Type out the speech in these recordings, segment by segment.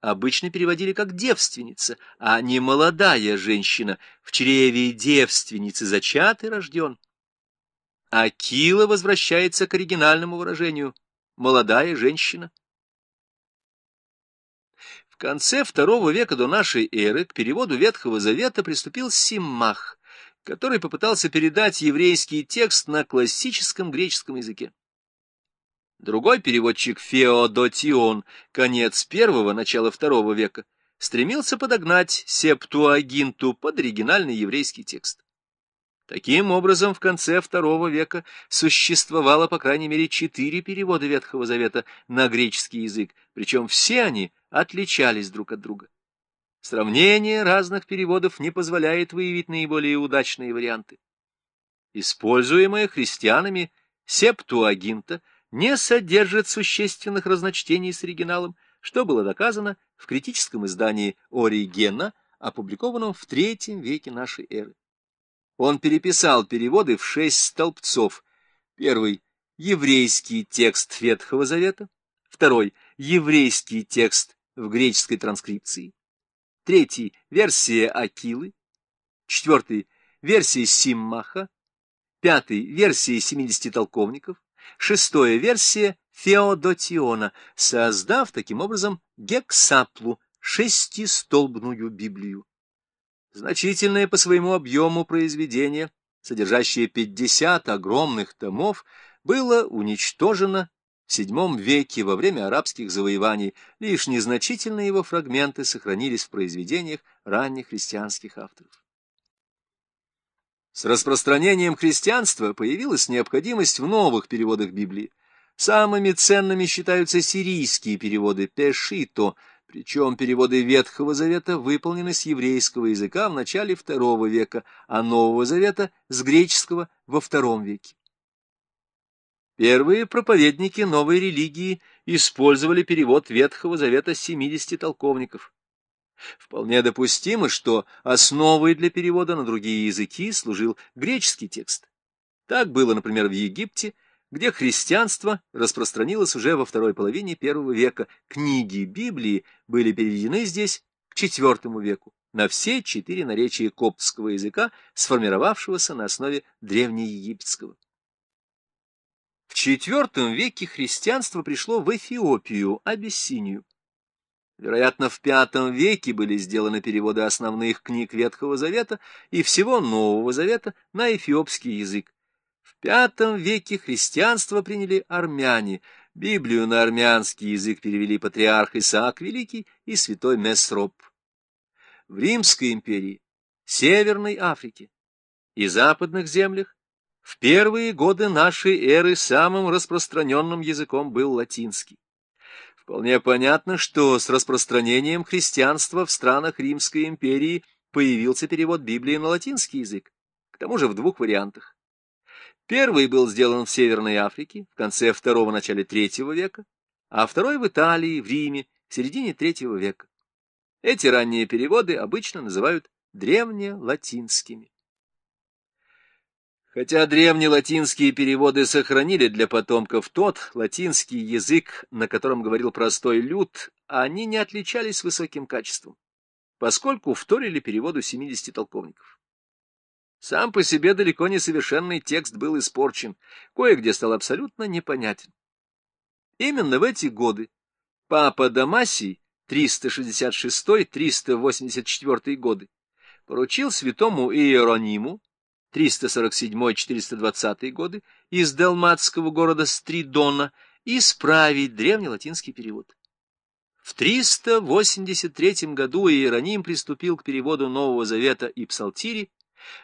обычно переводили как «девственница», а не «молодая женщина», в чреве девственницы зачат и рожден. Акила возвращается к оригинальному выражению «молодая женщина». В конце второго века до нашей эры к переводу Ветхого Завета приступил Симмах, который попытался передать еврейский текст на классическом греческом языке. Другой переводчик Феодотион, конец первого, начало второго века, стремился подогнать септуагинту под оригинальный еврейский текст. Таким образом, в конце второго века существовало по крайней мере четыре перевода Ветхого Завета на греческий язык, причем все они отличались друг от друга. Сравнение разных переводов не позволяет выявить наиболее удачные варианты. Используемая христианами септуагинта – не содержит существенных разночтений с оригиналом, что было доказано в критическом издании Оригена, опубликованном в третьем веке нашей эры. Он переписал переводы в шесть столбцов. Первый — еврейский текст Ветхого Завета. Второй — еврейский текст в греческой транскрипции. Третий — версия Акилы. Четвертый — версия Симмаха. Пятый — версия семидесяти толковников шестая версия Феодотиона, создав таким образом гексаплу, шестистолбную Библию. Значительное по своему объему произведение, содержащее 50 огромных томов, было уничтожено в VII веке во время арабских завоеваний, лишь незначительные его фрагменты сохранились в произведениях ранних христианских авторов. С распространением христианства появилась необходимость в новых переводах Библии. Самыми ценными считаются сирийские переводы Пешито, причем переводы Ветхого Завета выполнены с еврейского языка в начале II века, а Нового Завета — с греческого во II веке. Первые проповедники новой религии использовали перевод Ветхого Завета 70 толковников. Вполне допустимо, что основой для перевода на другие языки служил греческий текст. Так было, например, в Египте, где христианство распространилось уже во второй половине первого века. Книги Библии были переведены здесь к IV веку на все четыре наречия коптского языка, сформировавшегося на основе древнеегипетского. В IV веке христианство пришло в Эфиопию, Абиссинию. Вероятно, в V веке были сделаны переводы основных книг Ветхого Завета и всего Нового Завета на эфиопский язык. В V веке христианство приняли армяне, Библию на армянский язык перевели патриарх Исаак Великий и святой Месроп. В Римской империи, Северной Африке и западных землях в первые годы нашей эры самым распространенным языком был латинский. Вполне понятно, что с распространением христианства в странах Римской империи появился перевод Библии на латинский язык, к тому же в двух вариантах. Первый был сделан в Северной Африке в конце второго начале третьего века, а второй в Италии, в Риме, в середине третьего века. Эти ранние переводы обычно называют древнелатинскими. Хотя древнелатинские переводы сохранили для потомков тот латинский язык, на котором говорил простой люд, они не отличались высоким качеством, поскольку вторили переводу 70 толковников. Сам по себе далеко не совершенный текст был испорчен, кое-где стал абсолютно непонятен. Именно в эти годы папа Дамасий 366-384 годы поручил святому Иерониму 347-420 годы из далматского города Стридона исправить древнелатинский перевод. В 383 году Иероним приступил к переводу Нового Завета и Псалтири,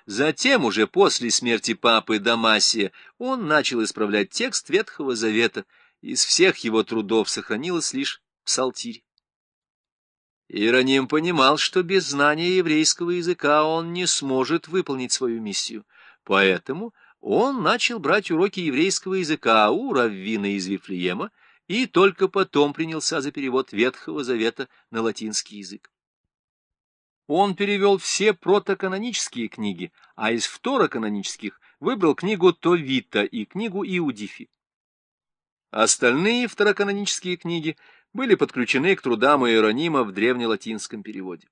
затем уже после смерти папы Дамасия он начал исправлять текст Ветхого Завета, из всех его трудов сохранилось лишь Псалтирь. Иероним понимал, что без знания еврейского языка он не сможет выполнить свою миссию, поэтому он начал брать уроки еврейского языка у раввина из Вифлеема и только потом принялся за перевод Ветхого Завета на латинский язык. Он перевел все протоканонические книги, а из второканонических выбрал книгу Товита и книгу Иудифи. Остальные второканонические книги были подключены к трудам Иеронима в древнелатинском переводе.